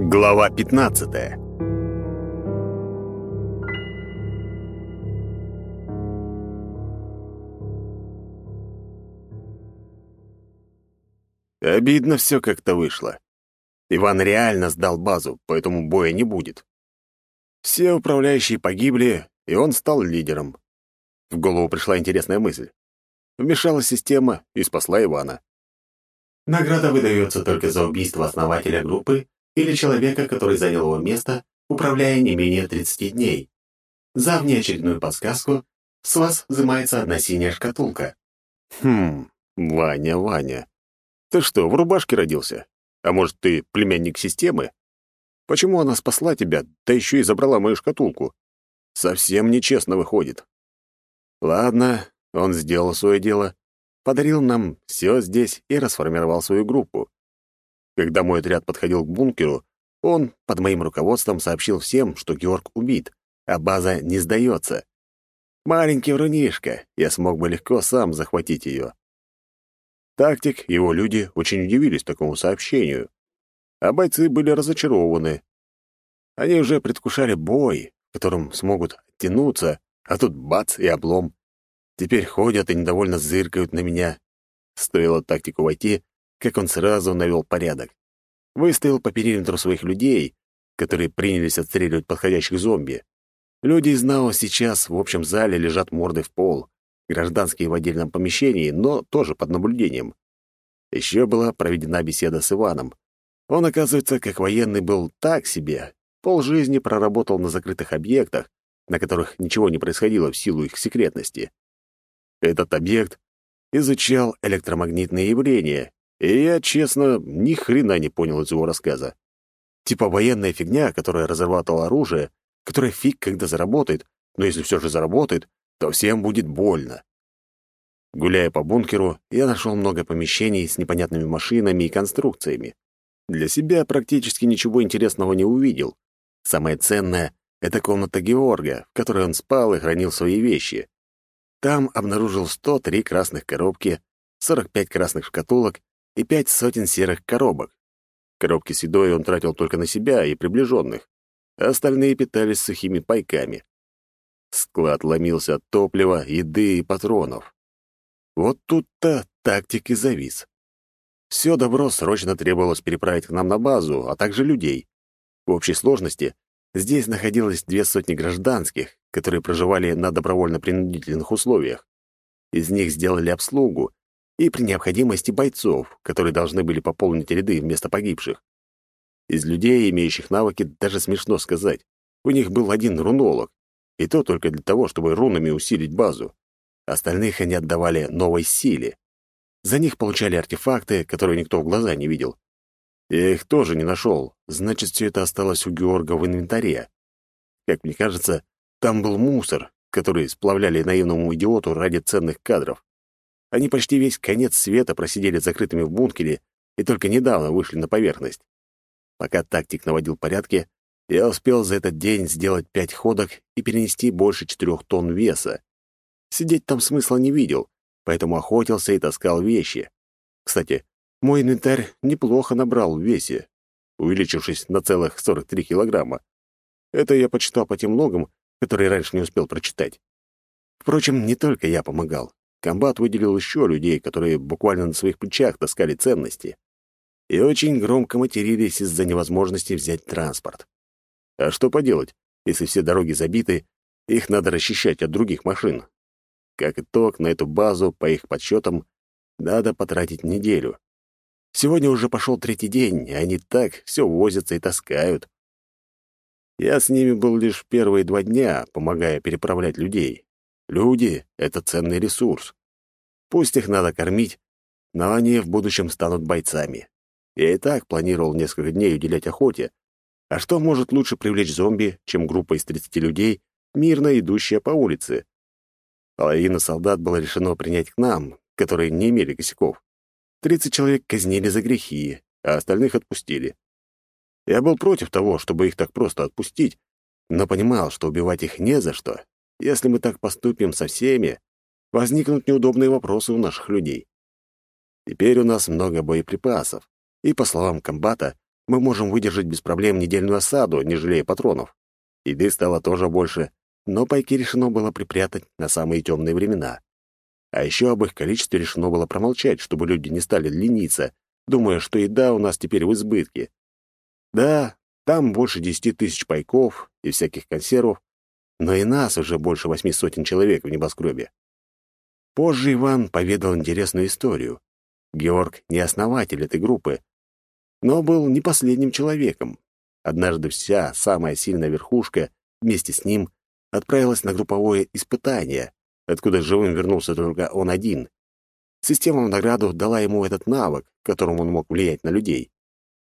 Глава 15 Обидно все как-то вышло. Иван реально сдал базу, поэтому боя не будет. Все управляющие погибли, и он стал лидером. В голову пришла интересная мысль. Вмешалась система и спасла Ивана. Награда выдается только за убийство основателя группы или человека, который занял его место, управляя не менее 30 дней. За внеочередную подсказку с вас взимается одна синяя шкатулка. Хм, Ваня, Ваня. Ты что, в рубашке родился? А может, ты племянник системы? Почему она спасла тебя, да еще и забрала мою шкатулку? Совсем нечестно выходит. Ладно, он сделал свое дело, подарил нам все здесь и расформировал свою группу. Когда мой отряд подходил к бункеру, он под моим руководством сообщил всем, что Георг убит, а база не сдается. Маленький врунишка, я смог бы легко сам захватить ее. Тактик его люди очень удивились такому сообщению, а бойцы были разочарованы. Они уже предвкушали бой, в котором смогут оттянуться, а тут бац и облом. Теперь ходят и недовольно зыркают на меня. Стоило тактику войти, как он сразу навел порядок. Выставил по периметру своих людей, которые принялись отстреливать подходящих зомби. Люди из НАО сейчас в общем зале лежат мордой в пол, гражданские в отдельном помещении, но тоже под наблюдением. Еще была проведена беседа с Иваном. Он, оказывается, как военный был так себе, полжизни проработал на закрытых объектах, на которых ничего не происходило в силу их секретности. Этот объект изучал электромагнитные явления, и я, честно, ни хрена не понял из его рассказа. Типа военная фигня, которая разрабатывала оружие, которая фиг когда заработает, но если все же заработает, то всем будет больно. Гуляя по бункеру, я нашел много помещений с непонятными машинами и конструкциями. Для себя практически ничего интересного не увидел. Самое ценное — это комната Георга, в которой он спал и хранил свои вещи. Там обнаружил 103 красных коробки, 45 красных шкатулок и пять сотен серых коробок. Коробки с едой он тратил только на себя и приближенных, а остальные питались сухими пайками. Склад ломился от топлива, еды и патронов. Вот тут-то тактик и завис. Все добро срочно требовалось переправить к нам на базу, а также людей. В общей сложности здесь находилось две сотни гражданских, которые проживали на добровольно-принудительных условиях. Из них сделали обслугу и при необходимости бойцов, которые должны были пополнить ряды вместо погибших. Из людей, имеющих навыки, даже смешно сказать. У них был один рунолог, и то только для того, чтобы рунами усилить базу. Остальных они отдавали новой силе. За них получали артефакты, которые никто в глаза не видел. Я их тоже не нашел, значит, все это осталось у Георга в инвентаре. Как мне кажется, там был мусор, который сплавляли наивному идиоту ради ценных кадров. Они почти весь конец света просидели закрытыми в бункере и только недавно вышли на поверхность. Пока тактик наводил порядки, я успел за этот день сделать пять ходок и перенести больше четырех тонн веса. Сидеть там смысла не видел, поэтому охотился и таскал вещи. Кстати, мой инвентарь неплохо набрал в весе, увеличившись на целых 43 килограмма. Это я почитал по тем логам, которые раньше не успел прочитать. Впрочем, не только я помогал. Комбат выделил еще людей, которые буквально на своих плечах таскали ценности. И очень громко матерились из-за невозможности взять транспорт. А что поделать, если все дороги забиты, их надо расчищать от других машин. Как итог, на эту базу, по их подсчетам, надо потратить неделю. Сегодня уже пошел третий день, и они так все возятся и таскают. Я с ними был лишь первые два дня, помогая переправлять людей. Люди — это ценный ресурс. Пусть их надо кормить, но они в будущем станут бойцами. Я и так планировал несколько дней уделять охоте. А что может лучше привлечь зомби, чем группа из 30 людей, мирно идущая по улице? Половина солдат было решено принять к нам, которые не имели косяков. 30 человек казнили за грехи, а остальных отпустили. Я был против того, чтобы их так просто отпустить, но понимал, что убивать их не за что. Если мы так поступим со всеми, возникнут неудобные вопросы у наших людей. Теперь у нас много боеприпасов, и, по словам комбата, мы можем выдержать без проблем недельную осаду, не жалея патронов. Еды стало тоже больше, но пайки решено было припрятать на самые темные времена. А еще об их количестве решено было промолчать, чтобы люди не стали лениться, думая, что еда у нас теперь в избытке. Да, там больше десяти тысяч пайков и всяких консервов, но и нас уже больше восьми сотен человек в небоскребе. Позже Иван поведал интересную историю. Георг не основатель этой группы, но был не последним человеком. Однажды вся самая сильная верхушка вместе с ним отправилась на групповое испытание, откуда живым вернулся только он один. Система в награду дала ему этот навык, которым он мог влиять на людей.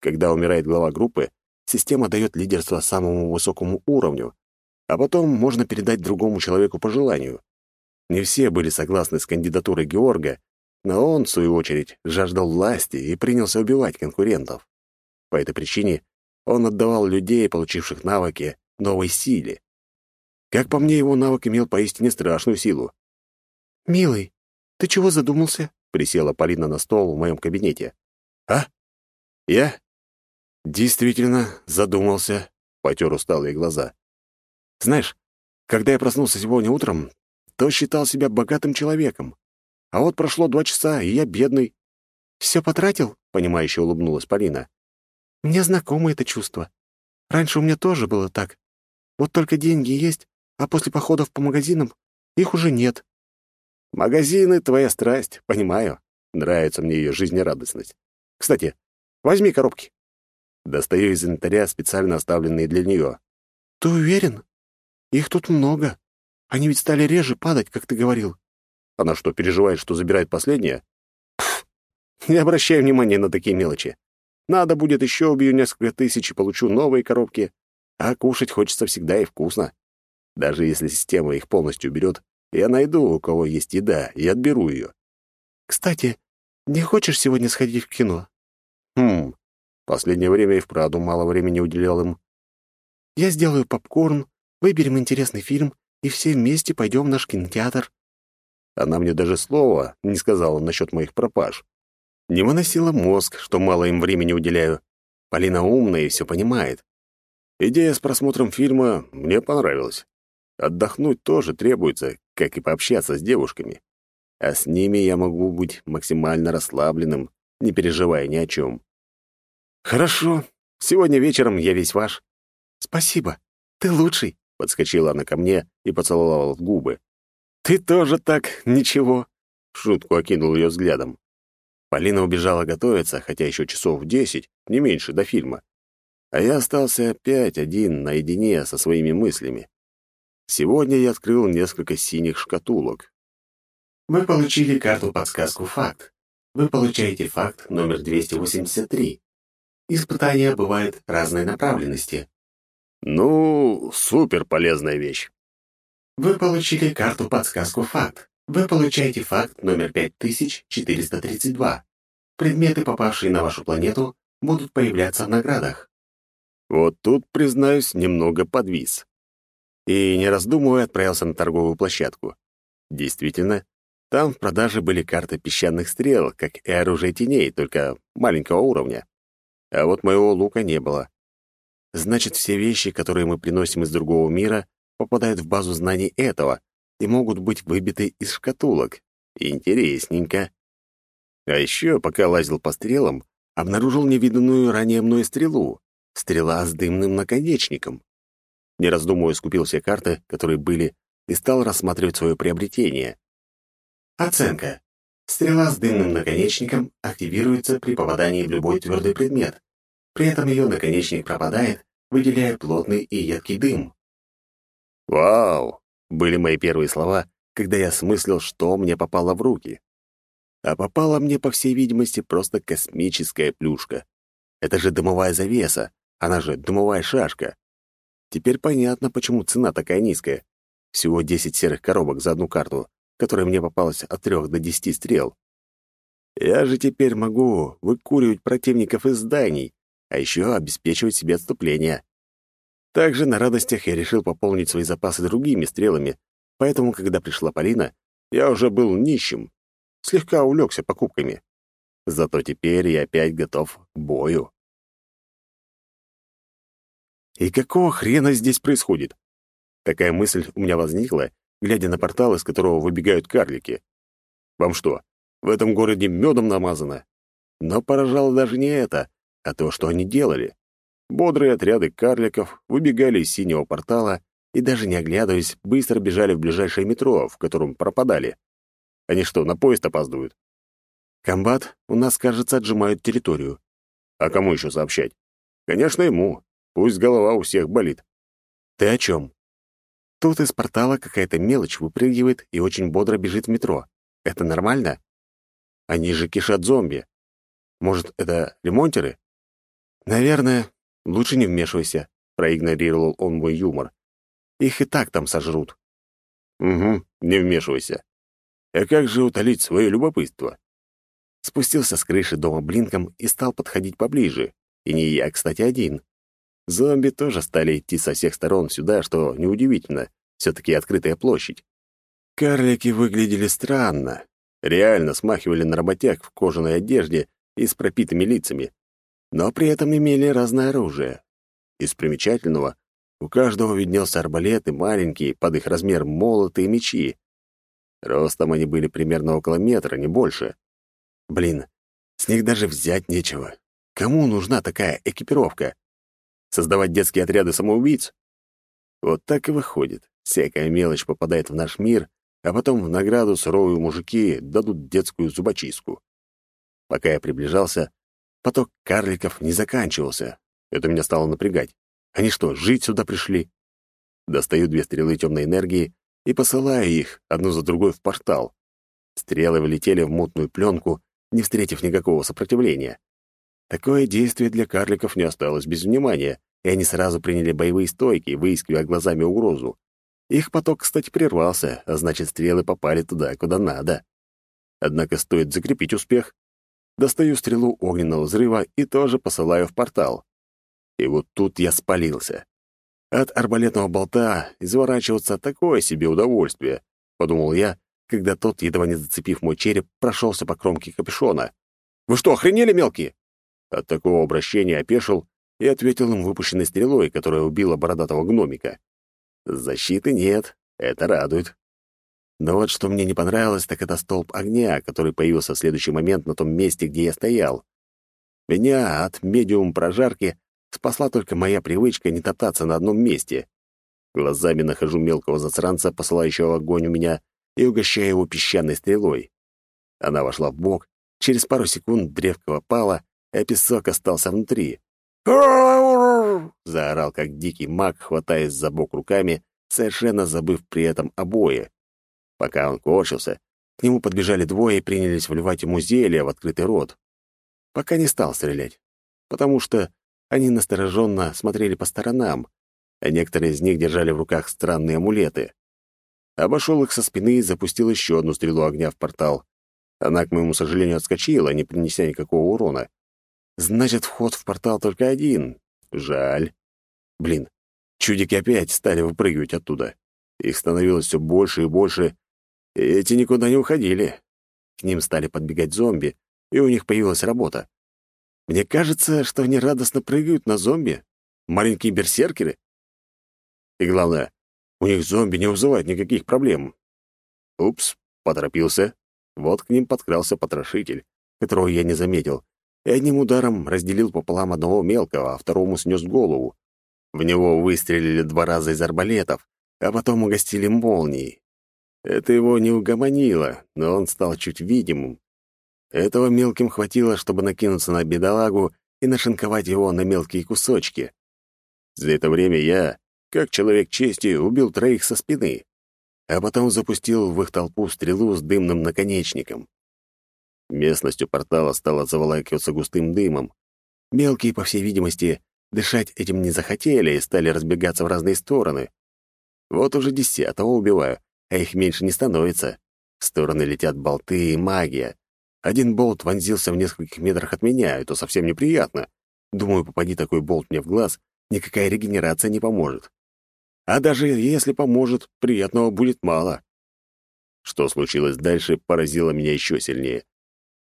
Когда умирает глава группы, система дает лидерство самому высокому уровню, а потом можно передать другому человеку по желанию. Не все были согласны с кандидатурой Георга, но он, в свою очередь, жаждал власти и принялся убивать конкурентов. По этой причине он отдавал людей, получивших навыки, новой силе. Как по мне, его навык имел поистине страшную силу. «Милый, ты чего задумался?» — присела Полина на стол в моем кабинете. «А? Я? Действительно задумался», — потер усталые глаза. «Знаешь, когда я проснулся сегодня утром, то считал себя богатым человеком. А вот прошло два часа, и я бедный». «Все потратил?» — понимающе улыбнулась Полина. «Мне знакомо это чувство. Раньше у меня тоже было так. Вот только деньги есть, а после походов по магазинам их уже нет». «Магазины — твоя страсть, понимаю. Нравится мне ее жизнерадостность. Кстати, возьми коробки». Достаю из инвентаря специально оставленные для нее. «Ты уверен? Их тут много. Они ведь стали реже падать, как ты говорил». Она что, переживает, что забирает последнее? Пф, не обращай внимания на такие мелочи. Надо будет еще убью несколько тысяч и получу новые коробки. А кушать хочется всегда и вкусно. Даже если система их полностью уберет, я найду, у кого есть еда, и отберу ее. «Кстати, не хочешь сегодня сходить в кино?» «Хм, последнее время и вправду мало времени уделял им». «Я сделаю попкорн, выберем интересный фильм, и все вместе пойдем в наш кинотеатр». Она мне даже слова не сказала насчет моих пропаж. Не выносила мозг, что мало им времени уделяю. Полина умная и все понимает. Идея с просмотром фильма мне понравилась. Отдохнуть тоже требуется, как и пообщаться с девушками. А с ними я могу быть максимально расслабленным, не переживая ни о чем. «Хорошо. Сегодня вечером я весь ваш». «Спасибо. Ты лучший», — подскочила она ко мне и поцеловала в губы. «Ты тоже так, ничего», — шутку окинул ее взглядом. Полина убежала готовиться, хотя еще часов десять, не меньше, до фильма. А я остался опять один, наедине со своими мыслями. Сегодня я открыл несколько синих шкатулок. Вы получили карту-подсказку «Факт». Вы получаете факт номер 283. Испытания бывают разной направленности. Ну, супер полезная вещь. Вы получили карту-подсказку «Факт». Вы получаете факт номер 5432. Предметы, попавшие на вашу планету, будут появляться в наградах. Вот тут, признаюсь, немного подвис. И, не раздумывая, отправился на торговую площадку. Действительно, там в продаже были карты песчаных стрел, как и оружие теней, только маленького уровня. А вот моего лука не было. Значит, все вещи, которые мы приносим из другого мира, попадают в базу знаний этого и могут быть выбиты из шкатулок. Интересненько. А еще, пока лазил по стрелам, обнаружил невиданную ранее мной стрелу. Стрела с дымным наконечником. Не раздумывая, скупил все карты, которые были, и стал рассматривать свое приобретение. Оценка. Стрела с дымным наконечником активируется при попадании в любой твердый предмет. При этом ее наконечник пропадает, выделяя плотный и едкий дым. «Вау!» — были мои первые слова, когда я смыслил, что мне попало в руки. А попала мне, по всей видимости, просто космическая плюшка. Это же дымовая завеса, она же дымовая шашка. Теперь понятно, почему цена такая низкая. Всего 10 серых коробок за одну карту, которая мне попалась от трех до десяти стрел. Я же теперь могу выкуривать противников из зданий, а еще обеспечивать себе отступление. Также на радостях я решил пополнить свои запасы другими стрелами, поэтому, когда пришла Полина, я уже был нищим, слегка увлекся покупками. Зато теперь я опять готов к бою. И какого хрена здесь происходит? Такая мысль у меня возникла, глядя на портал, из которого выбегают карлики. Вам что, в этом городе медом намазано? Но поражало даже не это, а то, что они делали. Бодрые отряды карликов выбегали из синего портала и, даже не оглядываясь, быстро бежали в ближайшее метро, в котором пропадали. Они что, на поезд опаздывают? Комбат, у нас, кажется, отжимают территорию. А кому еще сообщать? Конечно, ему. Пусть голова у всех болит. Ты о чем? Тут из портала какая-то мелочь выпрыгивает и очень бодро бежит в метро. Это нормально? Они же кишат зомби. Может, это ремонтеры? Наверное, лучше не вмешивайся, проигнорировал он мой юмор. Их и так там сожрут. Угу, не вмешивайся. А как же утолить свое любопытство? Спустился с крыши дома блинком и стал подходить поближе. И не я, кстати, один. Зомби тоже стали идти со всех сторон сюда, что неудивительно. Все-таки открытая площадь. Карлики выглядели странно. Реально смахивали на работяг в кожаной одежде и с пропитыми лицами. Но при этом имели разное оружие. Из примечательного у каждого виднелся арбалет и маленькие, под их размер, молоты и мечи. Ростом они были примерно около метра, не больше. Блин, с них даже взять нечего. Кому нужна такая экипировка? Создавать детские отряды самоубийц? Вот так и выходит. Всякая мелочь попадает в наш мир, а потом в награду суровые мужики дадут детскую зубочистку. Пока я приближался, поток карликов не заканчивался. Это меня стало напрягать. Они что, жить сюда пришли? Достаю две стрелы темной энергии и посылаю их одну за другой в портал. Стрелы влетели в мутную пленку, не встретив никакого сопротивления. Такое действие для карликов не осталось без внимания, и они сразу приняли боевые стойки, выискивая глазами угрозу. Их поток, кстати, прервался, а значит, стрелы попали туда, куда надо. Однако стоит закрепить успех. Достаю стрелу огненного взрыва и тоже посылаю в портал. И вот тут я спалился. От арбалетного болта изворачиваться такое себе удовольствие, подумал я, когда тот, едва не зацепив мой череп, прошелся по кромке капюшона. «Вы что, охренели, мелкие?» От такого обращения опешил и ответил им выпущенной стрелой, которая убила бородатого гномика. Защиты нет, это радует. Но вот что мне не понравилось, так это столб огня, который появился в следующий момент на том месте, где я стоял. Меня от медиум прожарки Спасла только моя привычка не топтаться на одном месте. Глазами нахожу мелкого засранца, посылающего огонь у меня, и угощаю его песчаной стрелой. Она вошла в бок, через пару секунд древко опало, а песок остался внутри. Заорал, как дикий маг, хватаясь за бок руками, совершенно забыв при этом обои. Пока он корчился, к нему подбежали двое и принялись вливать ему зелье в открытый рот. Пока не стал стрелять, потому что они настороженно смотрели по сторонам, а некоторые из них держали в руках странные амулеты. Обошел их со спины и запустил еще одну стрелу огня в портал. Она, к моему сожалению, отскочила, не принеся никакого урона. Значит, вход в портал только один. Жаль. Блин, чудики опять стали выпрыгивать оттуда. Их становилось все больше и больше, эти никуда не уходили. К ним стали подбегать зомби, и у них появилась работа. Мне кажется, что они радостно прыгают на зомби. Маленькие берсеркеры. И главное, у них зомби не вызывает никаких проблем. Упс, поторопился. Вот к ним подкрался потрошитель, которого я не заметил, и одним ударом разделил пополам одного мелкого, а второму снес голову. В него выстрелили два раза из арбалетов, а потом угостили молнией. Это его не угомонило, но он стал чуть видимым, этого мелким хватило, чтобы накинуться на бедолагу и нашинковать его на мелкие кусочки. За это время я, как человек чести, убил троих со спины, а потом запустил в их толпу стрелу с дымным наконечником. Местность у портала стала заволакиваться густым дымом. Мелкие, по всей видимости, дышать этим не захотели и стали разбегаться в разные стороны. Вот уже десятого убиваю, а их меньше не становится. В стороны летят болты и магия. Один болт вонзился в нескольких метрах от меня, это совсем неприятно. Думаю, попади такой болт мне в глаз, никакая регенерация не поможет. А даже если поможет, приятного будет мало. Что случилось дальше, поразило меня еще сильнее.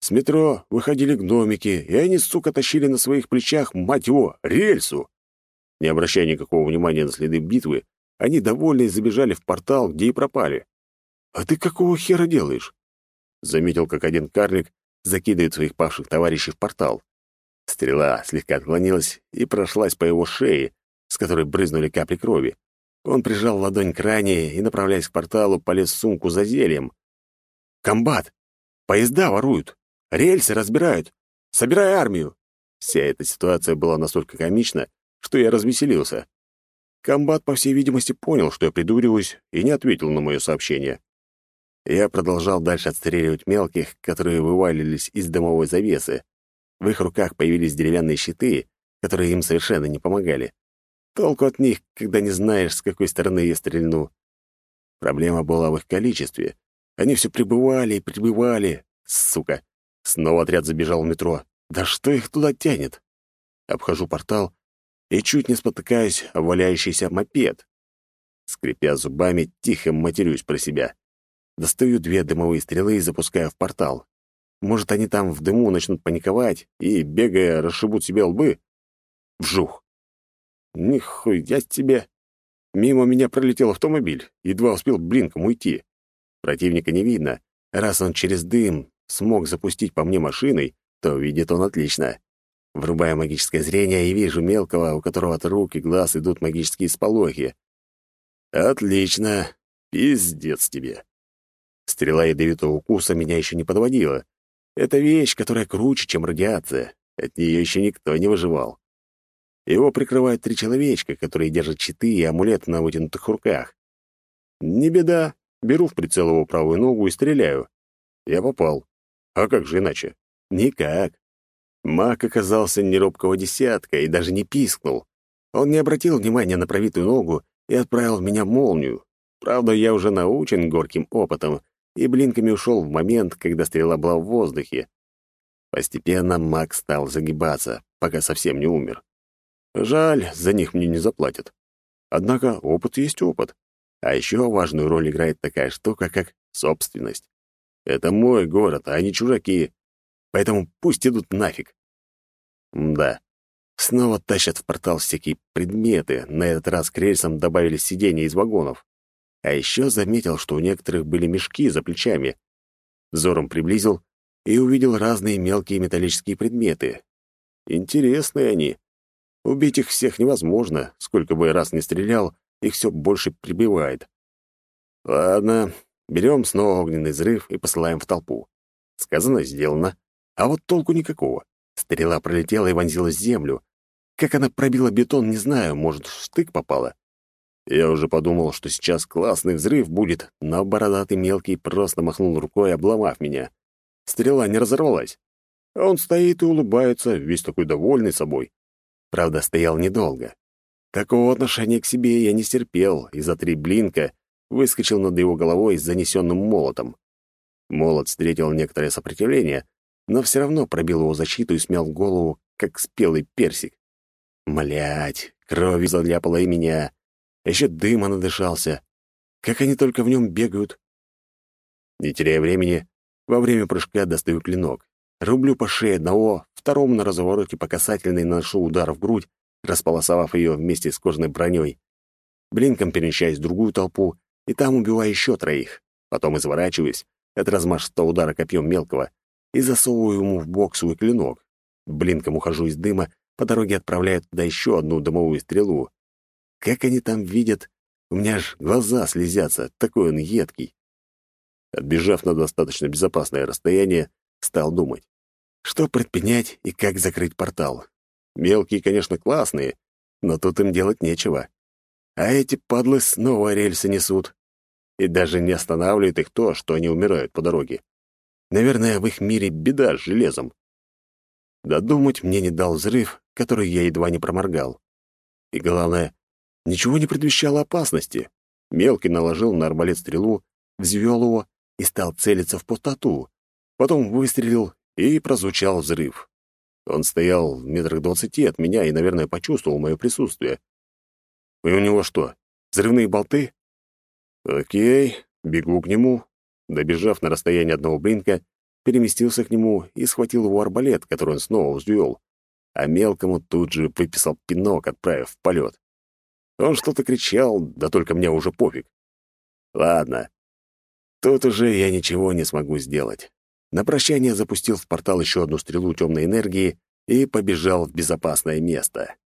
С метро выходили гномики, и они, сука, тащили на своих плечах, мать его, рельсу. Не обращая никакого внимания на следы битвы, они довольные забежали в портал, где и пропали. «А ты какого хера делаешь?» Заметил, как один карлик закидывает своих павших товарищей в портал. Стрела слегка отклонилась и прошлась по его шее, с которой брызнули капли крови. Он прижал ладонь к ране и, направляясь к порталу, полез в сумку за зельем. «Комбат! Поезда воруют! Рельсы разбирают! Собирай армию!» Вся эта ситуация была настолько комична, что я развеселился. Комбат, по всей видимости, понял, что я придуриваюсь, и не ответил на мое сообщение. Я продолжал дальше отстреливать мелких, которые вывалились из дымовой завесы. В их руках появились деревянные щиты, которые им совершенно не помогали. Толку от них, когда не знаешь, с какой стороны я стрельну. Проблема была в их количестве. Они все прибывали и прибывали. Сука. Снова отряд забежал в метро. Да что их туда тянет? Обхожу портал и чуть не спотыкаюсь о валяющийся мопед. Скрипя зубами, тихо матерюсь про себя. Достаю две дымовые стрелы и запускаю в портал. Может, они там в дыму начнут паниковать и, бегая, расшибут себе лбы? Вжух! Нихуя тебе! Мимо меня пролетел автомобиль, едва успел блинком уйти. Противника не видно. Раз он через дым смог запустить по мне машиной, то видит он отлично. Врубаю магическое зрение и вижу мелкого, у которого от рук и глаз идут магические сполохи. Отлично. Пиздец тебе. Стрела ядовитого укуса меня еще не подводила. Это вещь, которая круче, чем радиация. От нее еще никто не выживал. Его прикрывают три человечка, которые держат щиты и амулет на вытянутых руках. Не беда. Беру в прицел его правую ногу и стреляю. Я попал. А как же иначе? Никак. Маг оказался неробкого десятка и даже не пискнул. Он не обратил внимания на пробитую ногу и отправил в меня молнию. Правда, я уже научен горьким опытом и блинками ушел в момент, когда стрела была в воздухе. Постепенно маг стал загибаться, пока совсем не умер. Жаль, за них мне не заплатят. Однако опыт есть опыт. А еще важную роль играет такая штука, как собственность. Это мой город, а не чужаки. Поэтому пусть идут нафиг. Да. Снова тащат в портал всякие предметы. На этот раз к рельсам добавили сиденья из вагонов. А еще заметил, что у некоторых были мешки за плечами. Взором приблизил и увидел разные мелкие металлические предметы. Интересные они. Убить их всех невозможно. Сколько бы раз не стрелял, их все больше прибивает. Ладно, берем снова огненный взрыв и посылаем в толпу. Сказано, сделано. А вот толку никакого. Стрела пролетела и вонзилась в землю. Как она пробила бетон, не знаю, может, в штык попала. Я уже подумал, что сейчас классный взрыв будет, но бородатый мелкий просто махнул рукой, обломав меня. Стрела не разорвалась. Он стоит и улыбается, весь такой довольный собой. Правда, стоял недолго. Такого отношения к себе я не стерпел, и за три блинка выскочил над его головой с занесенным молотом. Молот встретил некоторое сопротивление, но все равно пробил его защиту и смял голову, как спелый персик. Млять, кровь заляпала и меня. Еще дыма надышался. Как они только в нем бегают. Не теряя времени, во время прыжка достаю клинок. Рублю по шее одного, второму на развороте по касательной наношу удар в грудь, располосовав ее вместе с кожаной броней. Блинком перемещаюсь в другую толпу, и там убиваю еще троих. Потом изворачиваюсь от размашистого удара копьем мелкого и засовываю ему в бок свой клинок. Блинком ухожу из дыма, по дороге отправляю туда еще одну дымовую стрелу. Как они там видят? У меня аж глаза слезятся, такой он едкий. Отбежав на достаточно безопасное расстояние, стал думать, что предпринять и как закрыть портал. Мелкие, конечно, классные, но тут им делать нечего. А эти падлы снова рельсы несут. И даже не останавливает их то, что они умирают по дороге. Наверное, в их мире беда с железом. Додумать мне не дал взрыв, который я едва не проморгал. И главное, Ничего не предвещало опасности. Мелкий наложил на арбалет стрелу, взвел его и стал целиться в пустоту. Потом выстрелил, и прозвучал взрыв. Он стоял в метрах двадцати от меня и, наверное, почувствовал мое присутствие. И у него что, взрывные болты? Окей, бегу к нему. Добежав на расстояние одного блинка, переместился к нему и схватил его арбалет, который он снова взвел. а мелкому тут же выписал пинок, отправив в полет. Он что-то кричал, да только мне уже пофиг. Ладно, тут уже я ничего не смогу сделать. На прощание запустил в портал еще одну стрелу темной энергии и побежал в безопасное место.